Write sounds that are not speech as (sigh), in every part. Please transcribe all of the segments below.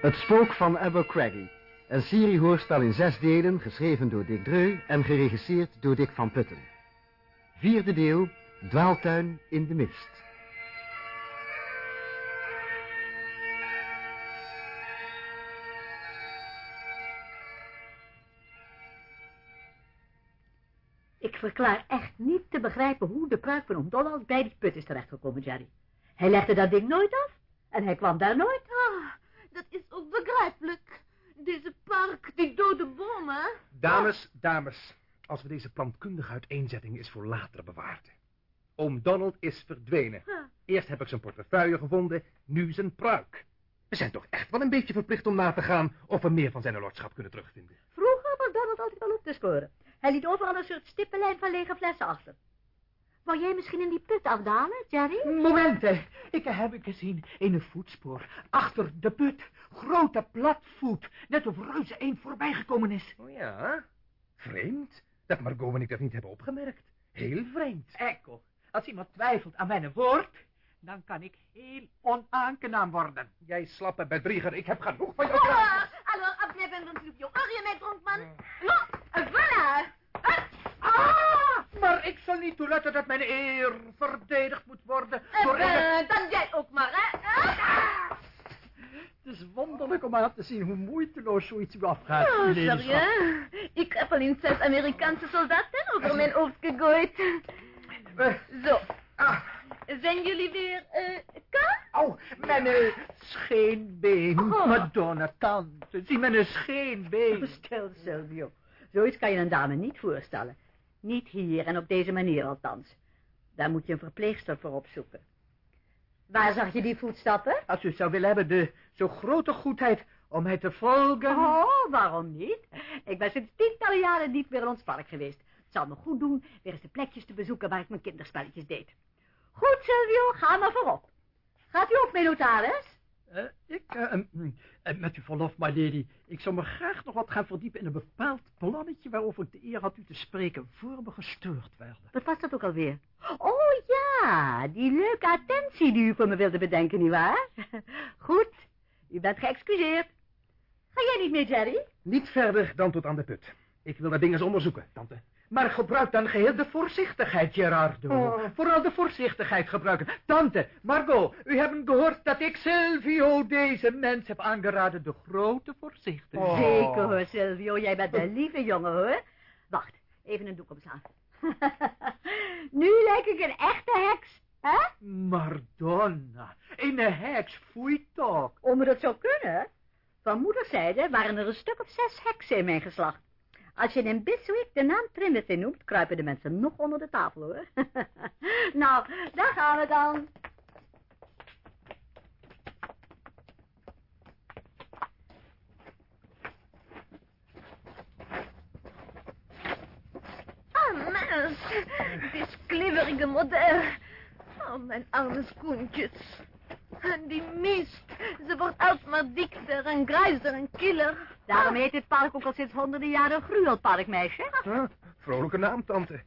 Het spook van Abercrombie. Een seriehoorspel in zes delen, geschreven door Dick Dreu en geregisseerd door Dick van Putten. Vierde deel, Dwaaltuin in de mist. Ik verklaar echt niet te begrijpen hoe de pruik van Donald bij die put is terechtgekomen, Jerry. Hij legde dat ding nooit af en hij kwam daar nooit. Begrijpelijk. Deze park, die dode bomen. Dames, dames, als we deze plantkundige uiteenzetting is voor later bewaard. Oom Donald is verdwenen. Eerst heb ik zijn portefeuille gevonden, nu zijn pruik. We zijn toch echt wel een beetje verplicht om na te gaan of we meer van zijn lordschap kunnen terugvinden. Vroeger was Donald altijd al op te sporen. Hij liet overal een soort stippenlijn van lege flessen achter. Wou jij misschien in die put afdalen, Jerry? Momenten. Ik heb ik gezien in een voetspoor. Achter de put. Grote platvoet. Net of reuze een voorbijgekomen is. Oh ja, vreemd. Dat Margot en ik dat niet hebben opgemerkt. Heel vreemd. Echo, als iemand twijfelt aan mijn woord, dan kan ik heel onaangenaam worden. Jij slappe bedrieger, ik heb genoeg van jou. Oh, alors, après 25 sur Orje, mijn dronkman. Nou, voilà. Ah, maar ik zal niet toelaten dat mijn eer verdedigd moet worden door... Eh, een- eh, dan jij ook maar, hè. Ah. Het is wonderlijk om aan te zien hoe moeiteloos zoiets u afgaat. Oh, sorry, hè. Ik heb al eens zes Amerikaanse soldaten over mijn hoofd gegooid. Eh, Zo, ah, zijn jullie weer, eh, klaar? oh, mijn eh, scheenbeen. Oh. Madonna, tante, zie mijn scheenbeen. Stil, Silvio. Zoiets kan je een dame niet voorstellen. Niet hier en op deze manier althans. Daar moet je een verpleegster voor opzoeken. Waar zag je die voetstappen? Als u zou willen hebben de zo grote goedheid om mij te volgen... Oh, waarom niet? Ik ben sinds tientallen jaren niet meer in ons park geweest. Het zou me goed doen weer eens de plekjes te bezoeken waar ik mijn kinderspelletjes deed. Goed, Silvio, ga maar voorop. Gaat u mee, notaris? Eh, ik, eh, eh, hm, eh, met uw verlof, my lady, ik zou me graag nog wat gaan verdiepen in een bepaald plannetje waarover ik de eer had u te spreken voor we gestuurd werden. Wat was dat ook alweer? Oh ja, die leuke attentie die u voor me wilde bedenken, nietwaar? (laughs) Goed, u bent geëxcuseerd. Ga jij niet mee, Jerry? Niet verder dan tot aan de put. Ik wil dat ding eens onderzoeken, tante. Maar gebruik dan geheel de voorzichtigheid, Gerardo. Oh. Vooral de voorzichtigheid gebruiken. Tante, Margot, u hebt gehoord dat ik Silvio deze mens heb aangeraden de grote voorzichtigheid. Oh. Zeker hoor, Silvio, jij bent een lieve jongen hoor. Wacht, even een doek omslaan. (laughs) nu lijk ik een echte heks, hè? Madonna, een heks, foei toch. Om dat zou kunnen. Van moederszijde waren er een stuk of zes heksen in mijn geslacht. Als je in Biswick de naam Trimothy noemt, kruipen de mensen nog onder de tafel, hoor. (laughs) nou, daar gaan we dan. Dit klibberige model. Oh, mijn arme schoentjes. En die mist, ze wordt alsmaar dikter en grijzer en killer. Daarom heet dit park ook al sinds honderden jaren gruwelpark, meisje. Huh? Vrolijke naam, tante.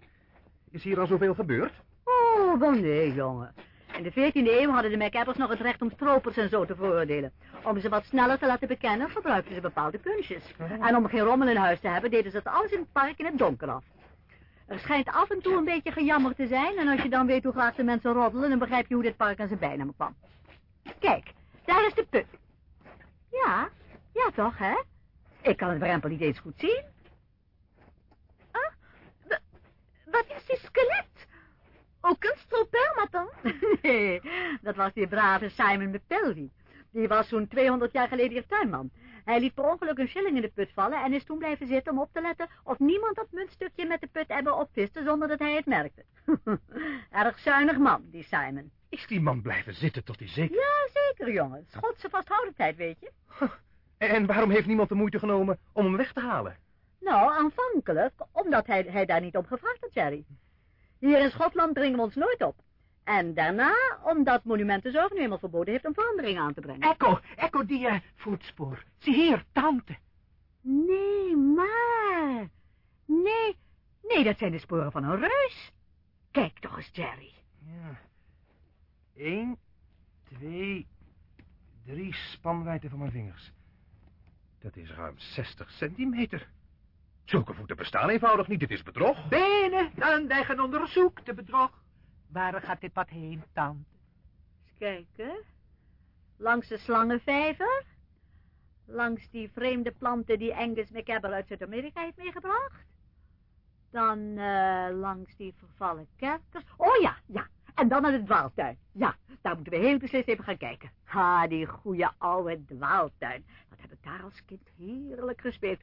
Is hier al zoveel gebeurd? Oh, wel nee, jongen. In de 14e eeuw hadden de MacAppers nog het recht om stropers en zo te veroordelen. Om ze wat sneller te laten bekennen, gebruikten ze bepaalde kunstjes. En om geen rommel in huis te hebben, deden ze het alles in het park in het donker af. Er schijnt af en toe een beetje gejammer te zijn, en als je dan weet hoe graag de mensen roddelen, dan begrijp je hoe dit park aan zijn bijnaam kwam. Kijk, daar is de put. Ja, ja toch, hè? Ik kan het drempel niet eens goed zien. Ah, wa- wat is die skelet? Ook een stropermaton? (laughs) Nee, dat was die brave Simon McPelvey. Die was zo'n 200 jaar geleden hier tuinman. Hij liet per ongeluk een shilling in de put vallen en is toen blijven zitten om op te letten of niemand dat muntstukje met de put hebben opviste zonder dat hij het merkte. (laughs) Erg zuinig man, die Simon. Is die man blijven zitten tot hij zeker... Ja, zeker, jongen. Schotse vasthoudendheid, weet je. En waarom heeft niemand de moeite genomen om hem weg te halen? Nou, aanvankelijk, omdat hij, hij daar niet om gevraagd had, Jerry. Hier in Schotland dringen we ons nooit op. En daarna, omdat Monumentenzorg nu eenmaal verboden heeft om veranderingen aan te brengen. Echo, echo die eh, voetspoor. Zie hier, tante. Nee, maar... Nee, nee, dat zijn de sporen van een reus. Kijk toch eens, Jerry. Ja. Eén, twee, drie spanwijdte van mijn vingers. Dat is ruim 60 centimeter. Zulke voeten bestaan eenvoudig niet, dit is bedrog. Benen, dan leggen onderzoek de bedrog. Waar gaat dit pad heen, tante? Eens kijken. Langs de slangenvijver. Langs die vreemde planten die Angus McCaber uit Zuid-Amerika heeft meegebracht. Dan eh, langs die vervallen kerkers. Oh ja, ja. En dan naar de dwaaltuin. Ja, daar moeten we heel beslist even gaan kijken. Ha, die goede oude dwaaltuin. Wat heb ik daar als kind heerlijk gespeeld.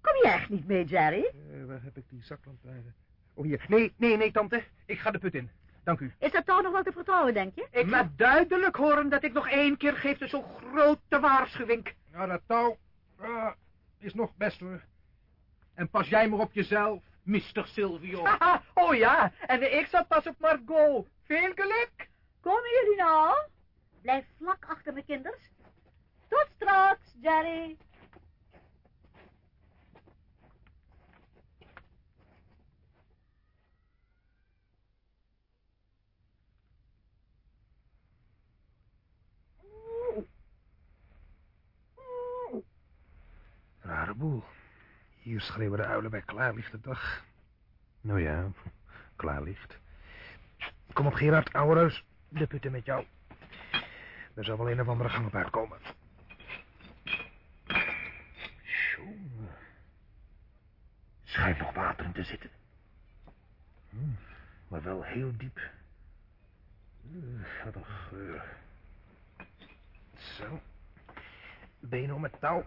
Kom je echt niet mee, Jerry? Eh, waar heb ik die zaklantaarn? Oh, hier. Nee, nee, nee, tante. Ik ga de put in. Dank u. Is dat toch nog wel te vertrouwen, denk je? Ik laat duidelijk horen dat ik nog één keer geef dus zo'n grote waarschuwing. Nou, dat touw is nog best hoor. En pas jij maar op jezelf, Mr. Silvio. (laughs) Haha, oh ja, en ik zat pas op Margot. Veel geluk. Komen jullie nou? Blijf vlak achter me, kinders. Tot straks, Jerry. Rare boel. Hier schreeuwen de uilen bij klaarlichte dag. Nou ja, klaarlicht. Kom op, Gerard, ouwe reus. De putten met jou. Er zal wel een of andere gang op uitkomen. Jongen. Schijnt nog water in te zitten. Hm, maar wel heel diep. Uh, wat een geur. Zo. Benen om het touw.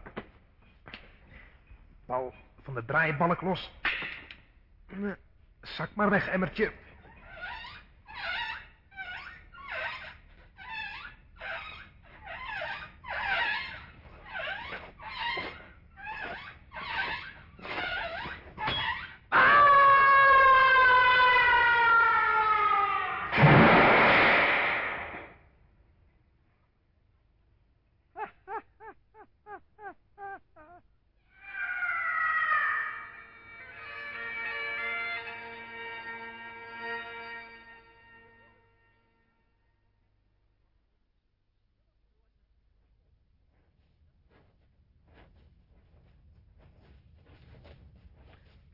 Paul van de draaibalk los. Zak maar weg, emmertje.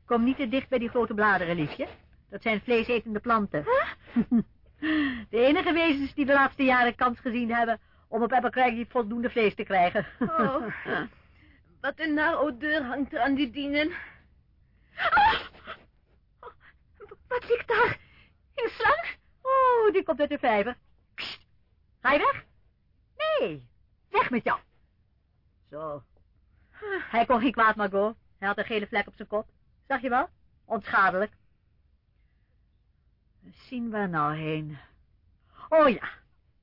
Kom niet te dicht bij die grote bladeren, liefje. Dat zijn vleesetende planten. (laughs) De enige wezens die de laatste jaren kans gezien hebben om op Abercrombie voldoende vlees te krijgen. Oh, (laughs) wat een naar odeur hangt er aan die dienen. Ah! Oh, wat zie ik daar? Een slang? Oh, die komt uit de vijver. Ga je weg? Nee, weg met jou. Zo. Hij kon geen kwaad, Margot. Hij had een gele vlek op zijn kop. Zag je wel? Onschadelijk. Zien we nou heen? Oh ja,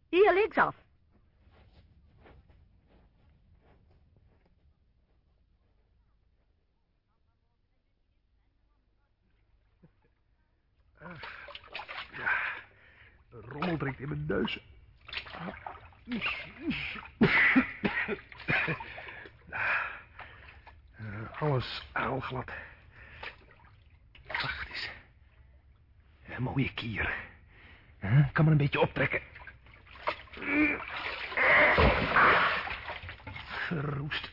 hier linksaf. De rommel drinkt in mijn neus. Eh, Alles aalglad. Wacht Een mooie kier. Huh? Kan maar een beetje optrekken. Verroest.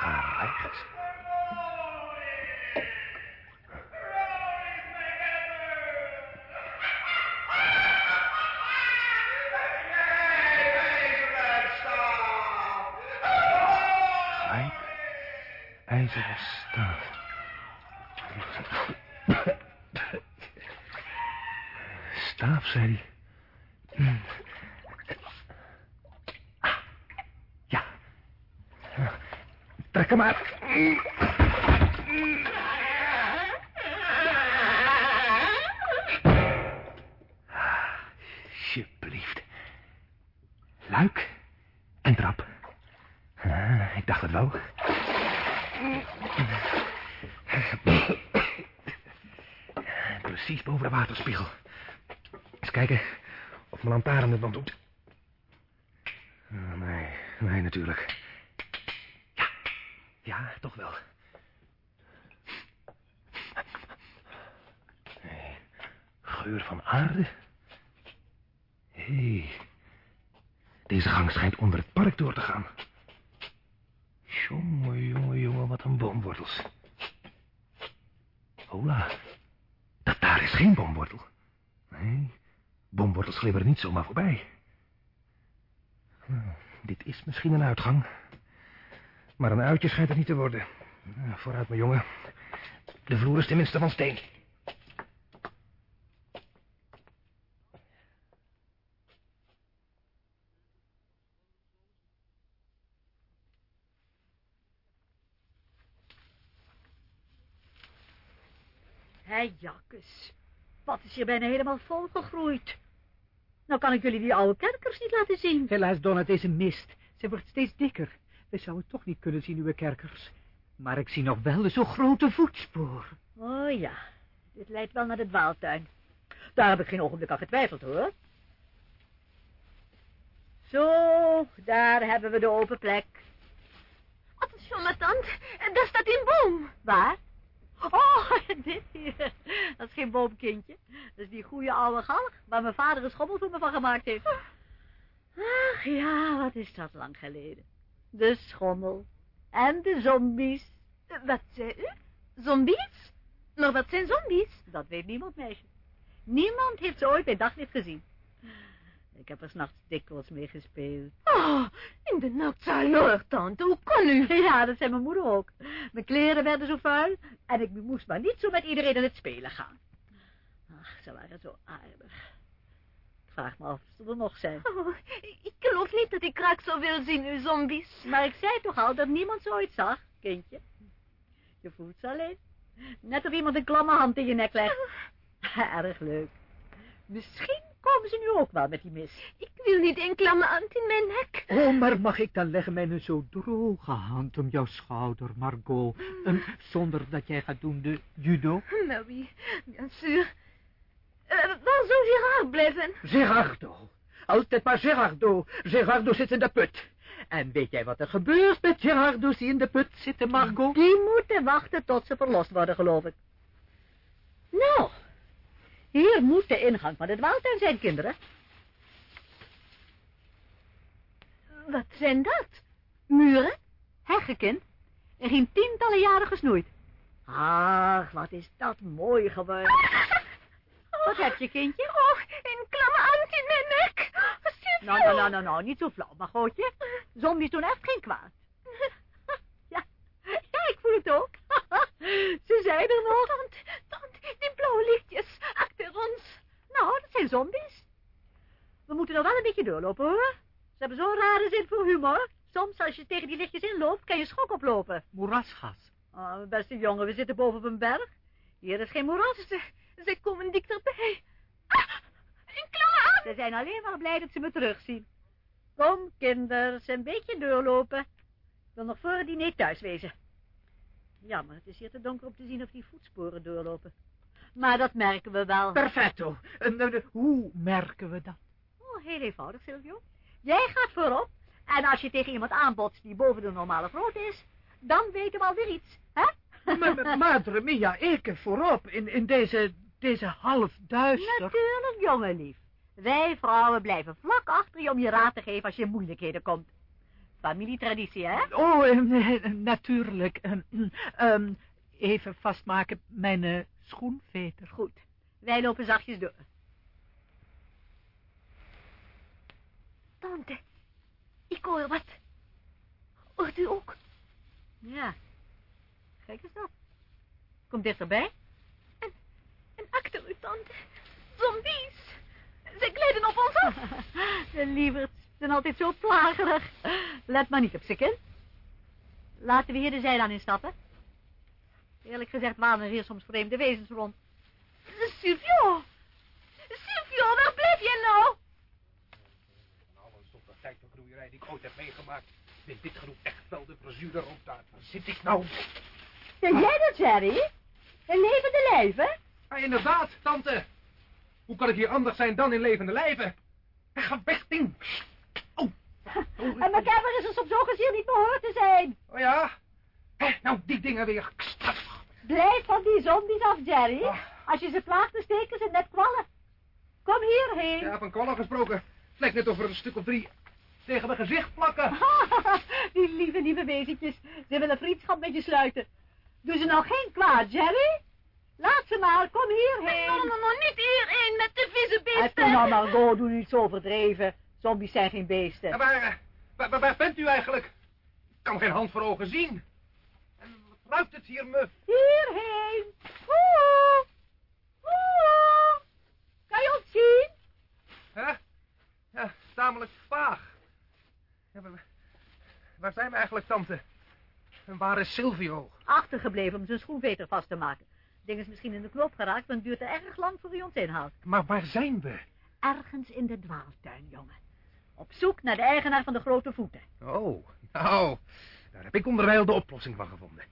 Ga rechts. Grijp. IJzeren staaf. Staaf, zei hij. Hmm. Ah, Ja. Hem uit. Alsjeblieft. Luik en trap. Ah, ik dacht het wel. Precies boven de waterspiegel. Eens kijken of mijn lantaarn het nog doet. Ah, nee, nee natuurlijk. Ja, toch wel. geur van aarde. Hé, hey, deze gang schijnt onder het park door te gaan. Jongen, jongen, jongen, wat een boomwortels. Hola, dat daar is geen boomwortel. Nee, boomwortels glibberen niet zomaar voorbij. Hm, dit is misschien een uitgang. Maar een uitje schijnt het niet te worden. Nou, vooruit, mijn jongen. De vloer is tenminste van steen. Hé, Jakkes. Wat is hier bijna helemaal volgegroeid? Nou kan ik jullie die oude kerkers niet laten zien. Helaas, Donna, deze mist. Ze wordt steeds dikker. We zouden toch niet kunnen zien, uw kerkers. Maar ik zie nog wel zo'n grote voetspoor. Oh ja, dit leidt wel naar de dwaaltuin. Daar heb ik geen ogenblik aan getwijfeld, hoor. Zo, daar hebben we de open plek. Attention, ma tante. Daar staat een boom. Waar? Oh, (laughs) dit hier. Dat is geen boomkindje. Dat is die goede oude galg waar mijn vader een schommel voor me van gemaakt heeft. Ach ja, wat is dat lang geleden. De schommel. En de zombies. Wat zei u? Zombies? Maar wat zijn zombies? Dat weet niemand, meisje. Niemand heeft ze ooit bij daglicht gezien. Ik heb er s'nachts dikwijls mee gespeeld. Oh, in de nacht alors, tante. Hoe kon u? (laughs) Ja, dat zei mijn moeder ook. Mijn kleren werden zo vuil en ik moest maar niet zo met iedereen in het spelen gaan. Ach, ze waren zo aardig. Vraag me af of ze er nog zijn. Oh, ik geloof niet dat ik graag zo wil zien, uw zombies. Maar ik zei toch al dat niemand ooit zag, kindje. Je voelt ze alleen. Net of iemand een klamme hand in je nek legt. Erg leuk. Misschien komen ze nu ook wel met die mis. Ik wil niet een klamme hand in mijn nek. Oh, maar mag ik dan leggen mijn zo droge hand om jouw schouder, Margot? Um, zonder dat jij gaat doen de judo? Nou, oui, bien sûr. Uh, waar zou Gerard blijven? Gerardo. Altijd maar Gerardo. Gerardo zit in de put. En weet jij wat er gebeurt met Gerardo's die in de put zitten, Margot? Die moeten wachten tot ze verlost worden, geloof ik. Nou, hier moet de ingang van het waaltuin zijn, kinderen. Wat zijn dat? Muren, heggenkind, en geen tientallen jaren gesnoeid. Ach, wat is dat mooi geworden. (laughs) Wat heb je, kindje? Oh, een klamme hand in mijn nek. Nou, nou, nou, nou, nou, niet zo flauw, maar gootje. Zombies doen echt geen kwaad. (laughs) Ja, ja, ik voel het ook. (laughs) Ze zijn er nog. Tante, tante, die blauwe lichtjes achter ons. Nou, dat zijn zombies. We moeten er wel een beetje doorlopen, hoor. Ze hebben zo'n rare zin voor humor. Soms, als je tegen die lichtjes inloopt, kan je schok oplopen. Moerasgas. Oh, beste jongen, we zitten boven op een berg. Hier is geen moeras. Ze, komen dichterbij. Ah, een. Ze zijn alleen maar blij dat ze me terugzien. Kom, kinders, een beetje doorlopen. Ik wil nog voor het diner thuis wezen. Jammer, het is hier te donker om te zien of die voetsporen doorlopen. Maar dat merken we wel. Perfecto. Uh, hoe merken we dat? Oh, heel eenvoudig, Silvio. Jij gaat voorop. En als je tegen iemand aanbotst die boven de normale grootte is, dan weten we alweer iets, hè? Madre mia, ik voorop in, in deze, deze half duister. Natuurlijk, jongenlief. Wij vrouwen blijven vlak achter je om je raad te geven als je in moeilijkheden komt. Familietraditie, hè? Oh, uh, natuurlijk. Uh, even vastmaken, mijn uh, schoenveter. Goed. Wij lopen zachtjes door. Tante, ik hoor wat. Hoort u ook? Ja. Kijk eens dat. Kom dichterbij. En, en achter u, tante. Zombies. Ze glijden op ons af. (laughs) De lieverds zijn altijd zo plagerig. Let maar niet op ze, kind. Laten we hier de zijlaan instappen. Eerlijk gezegd waren er hier soms vreemde wezens rond. Silvio! Silvio, waar blijf je nou? Nou, een stof tijd van groeierij die ik ooit heb meegemaakt. Vind dit genoeg echt wel de brasuur erop daar. Waar zit ik nou? Ben jij dat, Jerry? In levende lijven? Ja, inderdaad, tante. Hoe kan ik hier anders zijn dan in levende lijven? Ga weg, ding. Oh. (laughs) En mijn kamer is er op zo'n gezicht niet behoord te zijn. Oh ja? Hé, nou, die dingen weer. Blijf van die zombies af, Jerry. Als je ze plaagt, dan steken ze net kwallen. kom hierheen. Ja, van kwallen gesproken. Het lijkt net of er een stuk of drie tegen mijn gezicht plakken. (laughs) Die lieve, lieve wezentjes. Ze willen vriendschap met je sluiten. Doe ze nou geen kwaad, Jerry? Laat ze maar, kom hierheen. No, no, no, niet hierheen met de vieze beesten. nou, Margot, doe niet zo overdreven. Zombies zijn geen beesten. Ja, waar, waar, waar- waar bent u eigenlijk? Ik kan geen hand voor ogen zien. En wat ruikt het hier, muf? Hierheen. Oeh. Oeh. Kan je ons zien? Hè? Ja, tamelijk vaag. Ja, maar, waar zijn we eigenlijk, tante? En waar is Silvio? Achtergebleven om zijn schoenveter vast te maken. Het ding is misschien in de knop geraakt, maar het duurt er erg lang voor hij ons inhaalt. Maar waar zijn we? Ergens in de dwaaltuin, jongen. Op zoek naar de eigenaar van de grote voeten. Oh, nou, daar heb ik onderwijl de oplossing van gevonden.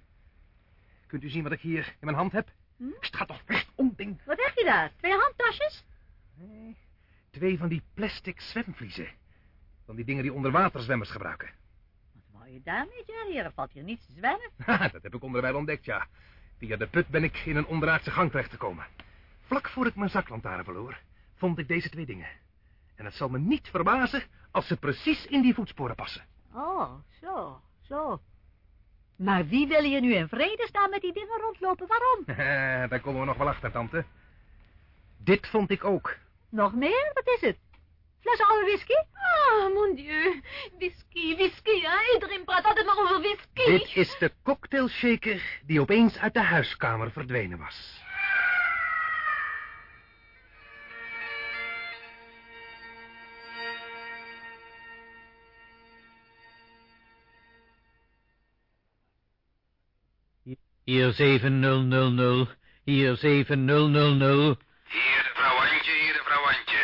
Kunt u zien wat ik hier in mijn hand heb? Hm? Sta toch weg, onding. Wat heb je daar? Twee handtasjes? Nee, twee van die plastic zwemvliezen. Van die dingen die onderwaterzwemmers gebruiken. Wat wou je daarmee, Jerry? Er valt hier niets te zwemmen. (laughs) Dat heb ik onderwijl ontdekt, ja. Via de put ben ik in een onderaardse gang terechtgekomen. Vlak voor ik mijn zaklantaarn verloor, vond ik deze twee dingen. En het zal me niet verbazen als ze precies in die voetsporen passen. Oh, zo, zo. Maar wie wil je nu in vrede staan met die dingen rondlopen? Waarom? (laughs) Daar komen we nog wel achter, tante. Dit vond ik ook. Nog meer? Wat is het? Fles oude whisky? Ah, mon dieu. Whisky, whisky, hè? Iedereen praat altijd maar over whisky. Dit is de cocktailshaker die opeens uit de huiskamer verdwenen was. Hier 7000, hier 7000. Hier de vrouw Antje, hier de vrouw Antje.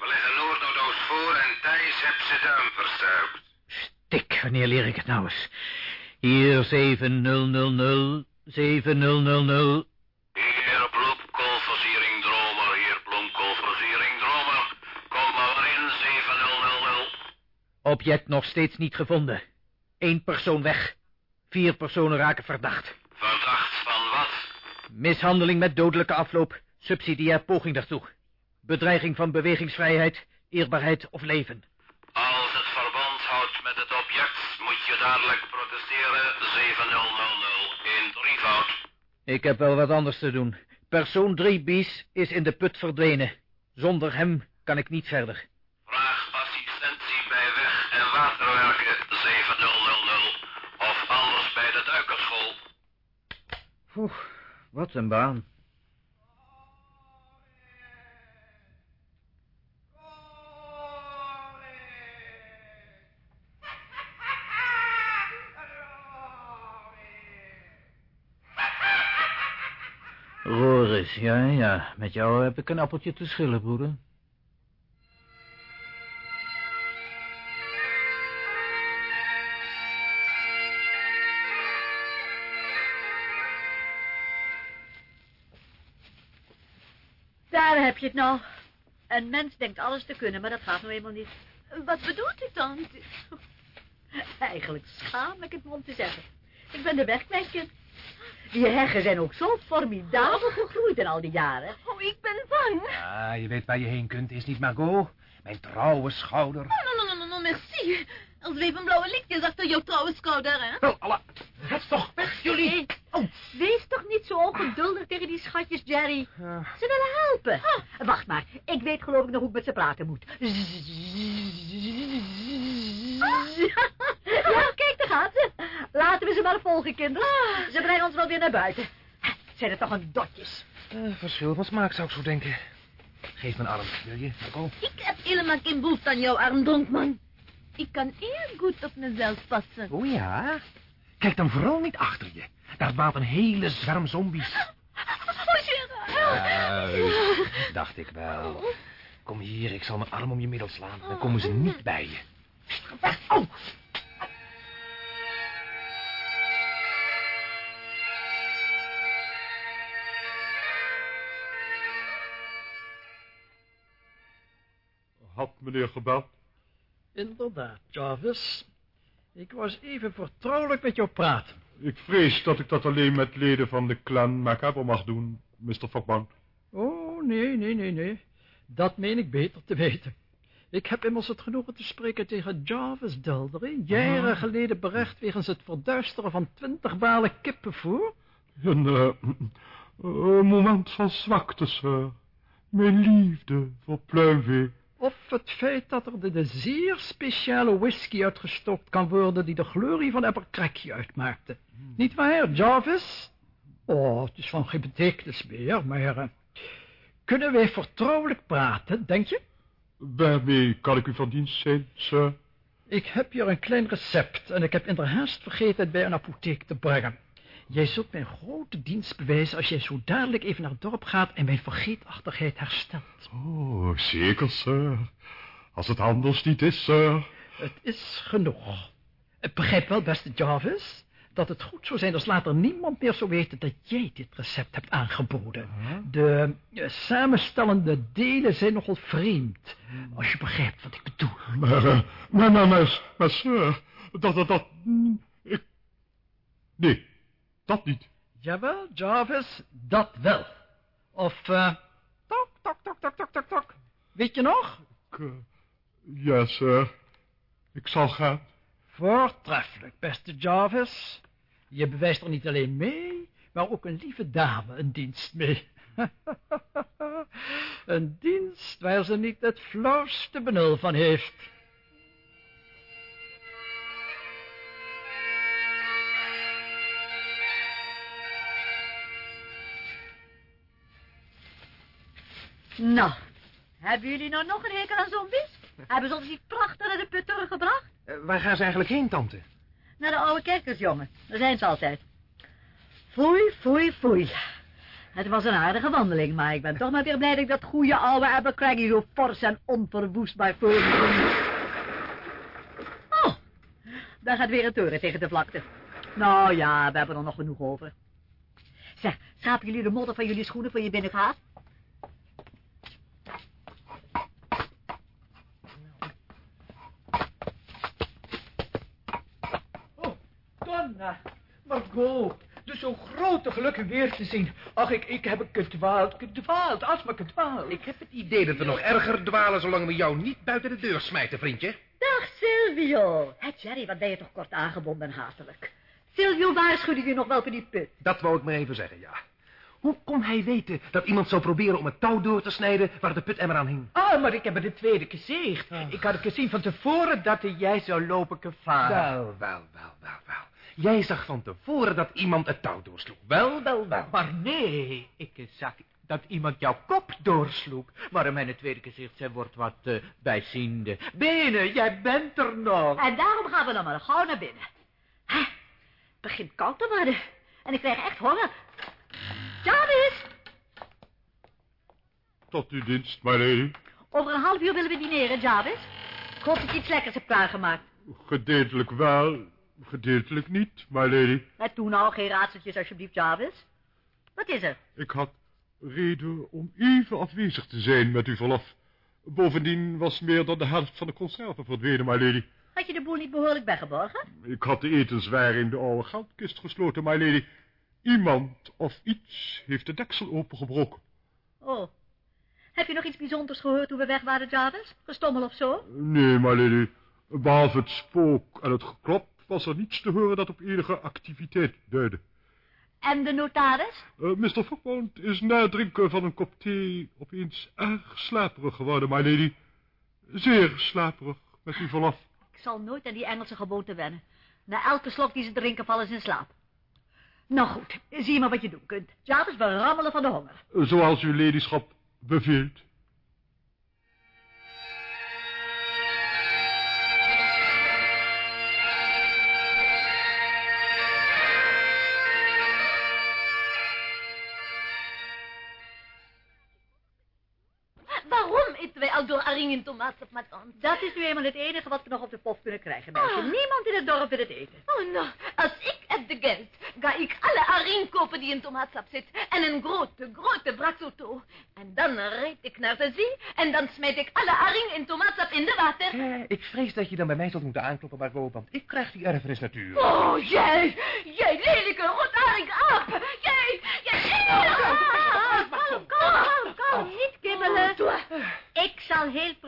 We leggen Noordodoos voor en Thijs hebt ze duim verstuikt. Stik, wanneer leer ik het nou eens? Hier 7000, 7000. Hier bloemkoolversiering dromer, hier bloemkoolversiering dromer. Kom maar in, 7000. Object nog steeds niet gevonden. Eén persoon weg. Vier personen raken verdacht. Verdacht van wat? Mishandeling met dodelijke afloop. Subsidiair poging daartoe. Bedreiging van bewegingsvrijheid, eerbaarheid of leven. Als het verband houdt met het object, moet je dadelijk protesteren, 7000. In drievoud. Ik heb wel wat anders te doen. Persoon 3 bies is in de put verdwenen. Zonder hem kan ik niet verder. Vraag assistentie bij weg- en waterwerken, 7000. Of anders bij de duikerschool. Oeh, wat een baan. Ja, ja. Met jou heb ik een appeltje te schillen, broeder. Daar heb je het nou. Een mens denkt alles te kunnen, maar dat gaat nou eenmaal niet. Wat bedoelt u, tante? (laughs) Eigenlijk schaam ik het me om te zeggen. Ik ben de weg. Die heggen zijn ook zo formidabel gegroeid in al die jaren. Oh, ik ben bang. Ja, je weet waar je heen kunt, is niet Margot? Mijn trouwe schouder. Oh, no, no, no, no, merci. Er zweven blauwe lichtjes achter jouw trouwe schouder, hè? Wel, Allah, red toch weg, jullie! Oh, Wees toch niet zo ongeduldig tegen die schatjes, Jerry. Ja. Ze willen helpen. Wacht maar, ik weet geloof ik nog hoe ik met ze praten moet. Ja, kijk, daar gaat ze. Laten we ze maar volgen, kinderen. Ze brengen ons wel weer naar buiten. Zijn er toch een dotjes? Eh, verschil van smaak zou ik zo denken. Geef mijn arm, wil je, Margot? Ik heb helemaal geen behoefte aan jouw arm, dronkman. Ik kan heel goed op mezelf passen. Oh ja? Kijk dan vooral niet achter je. Daar dwaalt een hele zwerm zombies. Oh, Gerard. dacht ik wel. Kom hier, ik zal mijn arm om je middel slaan. Dan komen ze niet bij je. Oh! Had meneer gebeld? Inderdaad, Jarvis. Ik was even vertrouwelijk met jou praten. Ik vrees dat ik dat alleen met leden van de clan Macabre mag doen, Mr. Fokman. Oh, nee, nee, nee, nee. Dat meen ik beter te weten. Ik heb immers het genoegen te spreken tegen Jarvis Duldery, jaren geleden berecht wegens het verduisteren van twintig balen kippenvoer. Een eh, een moment van zwakte, sir. Mijn liefde voor pluimvee. Of het feit dat er de, de zeer speciale whisky uitgestookt kan worden die de glorie van Abercrombie uitmaakte. Niet waar, Jarvis? Oh, het is van geen betekenis meer, maar... eh, kunnen wij vertrouwelijk praten, denk je? Waarmee kan ik u van dienst zijn, sir? Ik heb hier een klein recept en ik heb in de haast vergeten het bij een apotheek te brengen. Jij zult mijn grote dienst bewijzen als jij zo dadelijk even naar het dorp gaat en mijn vergeetachtigheid herstelt. Oh, zeker, sir. Als het anders niet is, sir. Het is genoeg. Ik begrijp wel, beste Jarvis, dat het goed zou zijn als later niemand meer zou weten dat jij dit recept hebt aangeboden. De eh, samenstellende delen zijn nogal vreemd, als je begrijpt wat ik bedoel. Maar, eh, maar, maar, maar, maar, sir, dat, dat, dat... mm, Ik... Nee, dat niet. Jawel, Jarvis, dat wel. Of, eh... tok, tok, tok, tok, tok, tok, tok. Weet je nog? Ik, eh, ja, sir. Ik zal gaan. Voortreffelijk, beste Jarvis. Je bewijst er niet alleen mee, maar ook een lieve dame een dienst mee. (laughs) een dienst waar ze niet het flauwste benul van heeft. Nou, hebben jullie nou nog een hekel aan zombies? Hebben ze ons niet prachtig naar de put teruggebracht? Eh, waar gaan ze eigenlijk heen, tante? Naar de oude kerkers, jongen. Daar zijn ze altijd. Foei, foei, foei. Het was een aardige wandeling, maar ik ben toch maar weer blij dat ik dat goede oude Abercrombie zo fors en onverwoestbaar voor. Oh, daar gaat weer een toren tegen de vlakte. Nou ja, we hebben er nog genoeg over. Zeg, schrapen jullie de modder van jullie schoenen voor je binnengaat? Oh, Donna, Margot, dus zo grote gelukken weer te zien. Ach, ik, ik heb gedwaald, gedwaald, alsmaar gedwaald. Ik heb het idee dat we nog erger dwalen zolang we jou niet buiten de deur smijten, vriendje. Dag, Silvio. Hé, Jerry, wat ben je toch kort aangebonden en hatelijk. Silvio waarschuwde je nog wel voor die put. Dat wou ik maar even zeggen, ja. Hoe kon hij weten dat iemand zou proberen om het touw door te snijden waar de putemmer aan hing? Ah, maar ik heb het de tweede gezegd. Ik had het gezien van tevoren dat jij zou lopen gevaren. Wel, wel, wel, wel, wel. Jij zag van tevoren dat iemand het touw doorsloeg. Wel, wel, wel. Maar nee, ik zag dat iemand jouw kop doorsloeg. Maar in mijn tweede gezicht, zij wordt wat eh, bijziende. Benen, jij bent er nog. En daarom gaan we dan maar gauw naar binnen. Hè, het begint koud te worden. En ik krijg echt honger. Jarvis, Tot uw dienst, my lady. over een half uur willen we dineren, Jarvis. Ik hoop dat je iets lekkers hebt klaargemaakt. Gedeeltelijk wel, gedeeltelijk niet, my lady. En toen nou, geen raadseltjes alsjeblieft, Jarvis. Wat is er? Ik had reden om even afwezig te zijn met uw verlof. Bovendien was meer dan de helft van de conserven verdwenen, my lady. Had je de boel niet behoorlijk weggeborgen? Ik had de etenswaren in de oude geldkist gesloten, my lady. Iemand of iets heeft de deksel opengebroken. Oh. Heb je nog iets bijzonders gehoord toen we weg waren, Jarvis? Gestommel of zo? Nee, my lady. Behalve het spook en het geklop was er niets te horen dat op enige activiteit duidde. En de notaris? Uh, Mr. Fogmount is na het drinken van een kop thee opeens erg slaperig geworden, my lady. Zeer slaperig, met uw verlof. Ik zal nooit aan die Engelse gewoonte wennen. Na elke slok die ze drinken vallen ze in slaap. Nou goed, zie je maar wat je doen kunt. Jarvis, we rammelen van de honger. Zoals uw ladyschap beveelt. Op madame? Dat is nu eenmaal het enige wat we nog op de pof kunnen krijgen, meisje. Niemand in het dorp wil het eten. Oh, nou, als ik heb de geld, ga ik alle aring kopen die in tomaatsap zit. En een grote, grote braksauto. En dan rijd ik naar de zee en dan smijt ik alle aring en tomaatsap in de water. Eh, ik vrees dat je dan bij mij zult moeten aankloppen, Margot, want ik krijg die erfenis natuurlijk. Oh, jij, jij lelijke rotaring aap. Jij, jij... Kom, kom, kom, kom, niet kibbelen.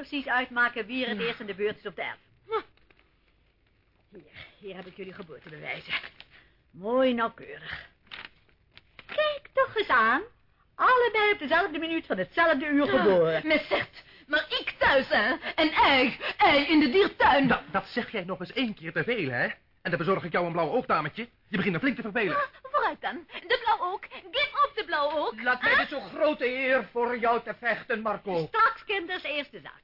Precies uitmaken wie er het eerst in de beurt is op de elf. Hier, hier heb ik jullie geboortebewijzen. Mooi nauwkeurig. Kijk toch eens aan. Allebei op dezelfde minuut van hetzelfde uur geboren. Me zegt, maar ik thuis, hè? En hij, hij in de diertuin. Dat, dat zeg jij nog eens één keer te veel, hè? En dan bezorg ik jou een blauw oogdametje. Je begint me flink te vervelen. Ah, Vooruit dan. De blauw ook. Geef op de blauw ook. Laat mij de zo grote eer voor jou te vechten, Marco. Straks, kinders, eerste zaak.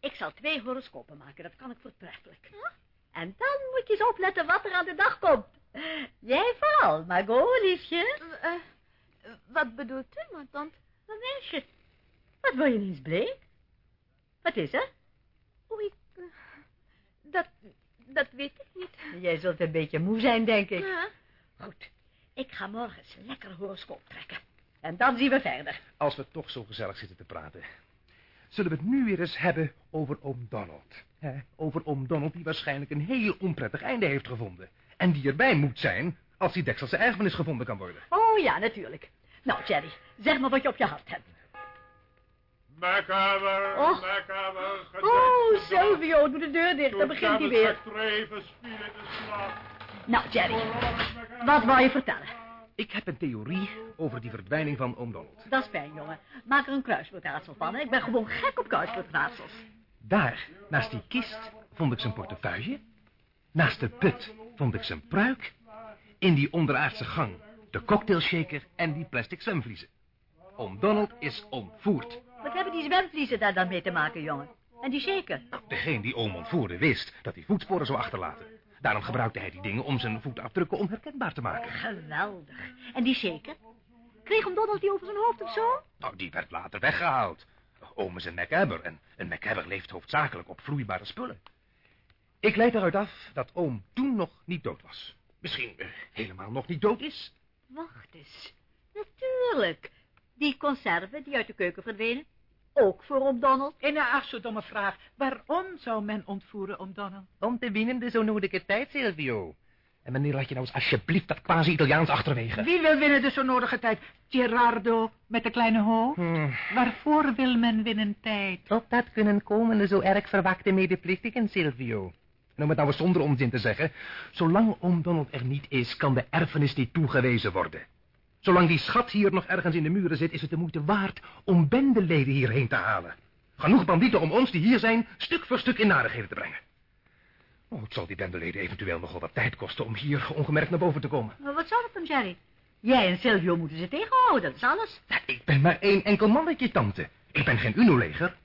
Ik zal twee horoscopen maken, dat kan ik voortreffelijk. En dan moet je eens opletten wat er aan de dag komt. Jij vooral, Margot, liefje. Eh, eh, wat bedoelt u, mijn tante? Wat meisje? Wat word je eens bleek? Wat is er? Oei, ik, eh, dat, dat weet ik niet. Jij zult een beetje moe zijn, denk ik. Ja. Goed, ik ga morgen eens een lekker horoscoop trekken. En dan zien we verder. Als we toch zo gezellig zitten te praten. Zullen we het nu weer eens hebben over oom Donald. Over oom Donald die waarschijnlijk een heel onprettig einde heeft gevonden. En die erbij moet zijn als die dekselse erfenis gevonden kan worden. Oh ja, natuurlijk. Nou, Jerry, zeg maar wat je op je hart hebt. Macaber, Och. macaber, gedekt, Oh, gedekt. Silvio, doe de deur dicht, dan begint hij weer. Streven, spielen de slag. Nou, Jerry, wat wou je vertellen? Ik heb een theorie over die verdwijning van oom Donald. Dat is fijn, jongen. Maak er een kruiswoordraadsel van. hè. Ik ben gewoon gek op kruiswoordraadsels. Daar, naast die kist, vond ik zijn portefeuille. Naast de put vond ik zijn pruik. In die onderaardse gang de cocktailshaker en die plastic zwemvliezen. Oom Donald is ontvoerd. Wat hebben die zwemvliezen daar dan mee te maken, jongen? En die shaker? Nou, degene die oom ontvoerde wist dat hij voetsporen zou achterlaten. Daarom gebruikte hij die dingen om zijn voetafdrukken onherkenbaar te maken. Geweldig. En die shaker? Kreeg hem Donald die over zijn hoofd of zo? Nou, die werd later weggehaald. Oom is een MacAbber en een MacAbber leeft hoofdzakelijk op vloeibare spullen. Ik leid eruit af dat oom toen nog niet dood was. Misschien eh, helemaal nog niet dood is. Wacht eens. Natuurlijk. Die conserven die uit de keuken verdwenen. Ook voor op Donald. En nou, ach, zo domme vraag. Waarom zou men ontvoeren om Donald? Om te winnen de zo nodige tijd, Silvio. En wanneer laat je nou eens alsjeblieft dat quasi-Italiaans achterwege? Wie wil winnen de zo nodige tijd? Gerardo met de kleine hoofd? Hmm. Waarvoor wil men winnen tijd? Tot dat kunnen komen de zo erg verwakte medeplichtigen, Silvio. En om het nou eens zonder onzin te zeggen... zolang oom Donald er niet is, kan de erfenis niet toegewezen worden. Zolang die schat hier nog ergens in de muren zit... is het de moeite waard om bendeleden hierheen te halen. Genoeg bandieten om ons die hier zijn... stuk voor stuk in narigheden te brengen. Oh, het zal die bendeleden eventueel nogal wat tijd kosten... om hier ongemerkt naar boven te komen. Maar wat zou dat dan, Jerry? Jij en Silvio moeten ze tegenhouden, dat is alles. Ja, ik ben maar één enkel mannetje, tante. Ik ben geen Uno-leger.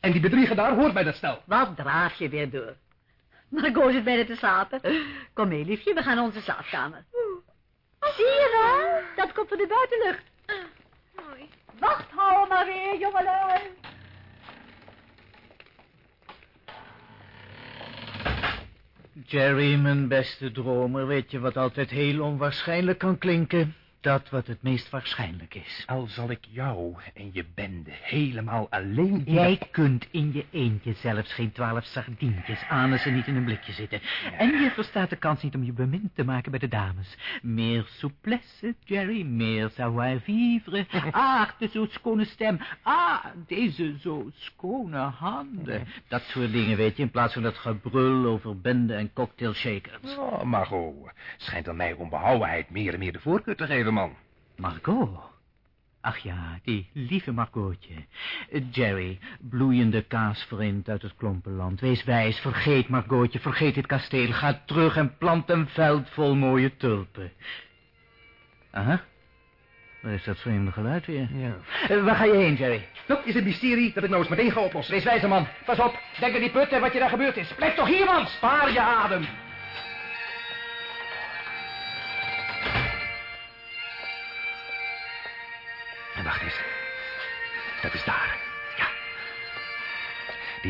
En die bedrieger daar hoort bij dat stel. Wat draag je weer door? Margot zit bijna te slapen. Kom mee, liefje, we gaan naar onze slaapkamer. Zie je wel? Dat komt van de buitenlucht. Mooi. Wacht, hou maar weer, jongelui. Jerry, mijn beste dromer, weet je wat altijd heel onwaarschijnlijk kan klinken? Dat wat het meest waarschijnlijk is. Al zal ik jou en je bende helemaal alleen in Jij kunt in je eentje zelfs geen twaalf sardientjes aan als ze niet in een blikje zitten. En je verstaat de kans niet om je bemind te maken bij de dames. Meer souplesse, Jerry, meer savoir-vivre. (laughs) Ach, de zo schone stem. Ah, deze zo schone handen. Dat soort dingen, weet je, in plaats van dat gebrul over bende en cocktailshakers. Oh, Margot, schijnt aan mij onbehouwenheid meer en meer de voorkeur te geven, man. Margot. Ach ja, die lieve Margotje. Jerry, bloeiende kaasvriend uit het klompenland. Wees wijs, vergeet Margotje, vergeet dit kasteel. Ga terug en plant een veld vol mooie tulpen. Aha. Waar is dat vreemde geluid weer? Ja. Eh, waar ga je heen, Jerry? Dat is een mysterie dat ik nou eens meteen ga oplossen. Wees wijze, man. Pas op. Denk aan die put en wat je daar gebeurd is. Blijf toch hier, man. Spaar je adem.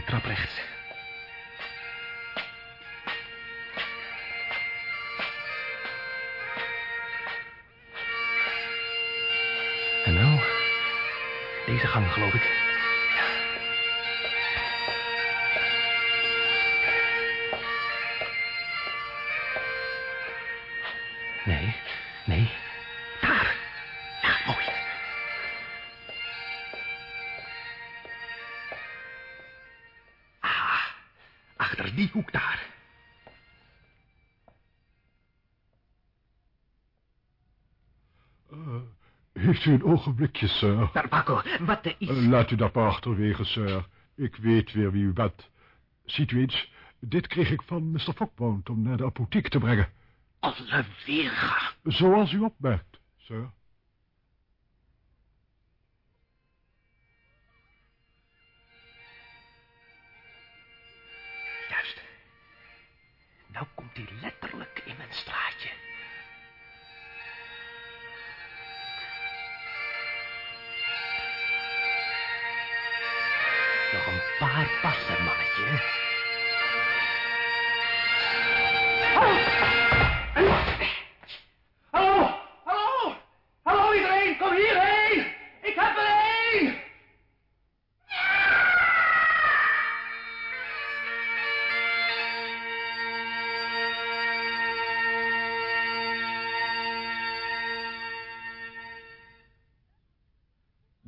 Trap rechts. En nou, deze gang geloof ik. Die hoek daar. Uh, heeft u een ogenblikje, sir? Paco, wat is... Uh, laat u dat maar achterwege, sir. Ik weet weer wie u bent. Ziet u eens, dit kreeg ik van Mr. Fockmount om naar de apotheek te brengen. Als een weerga. Zoals u opmerkt, sir.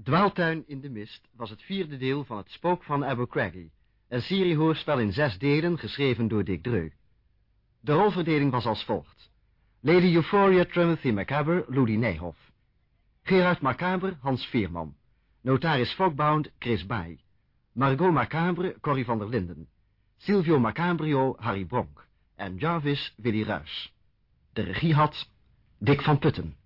Dwaaltuin in de mist was het vierde deel van het spook van Abercrombie, een seriehoorspel in zes delen geschreven door Dick Dreu. De rolverdeling was als volgt. Lady Euphoria Timothy Macabre, Ludi Nijhoff. Gerard Macabre, Hans Veerman. Notaris Fogbound, Chris Baai. Margot Macabre, Corrie van der Linden. Silvio Macabrio, Harry Bronk. En Jarvis, Willy Ruys. De regie had Dick van Putten.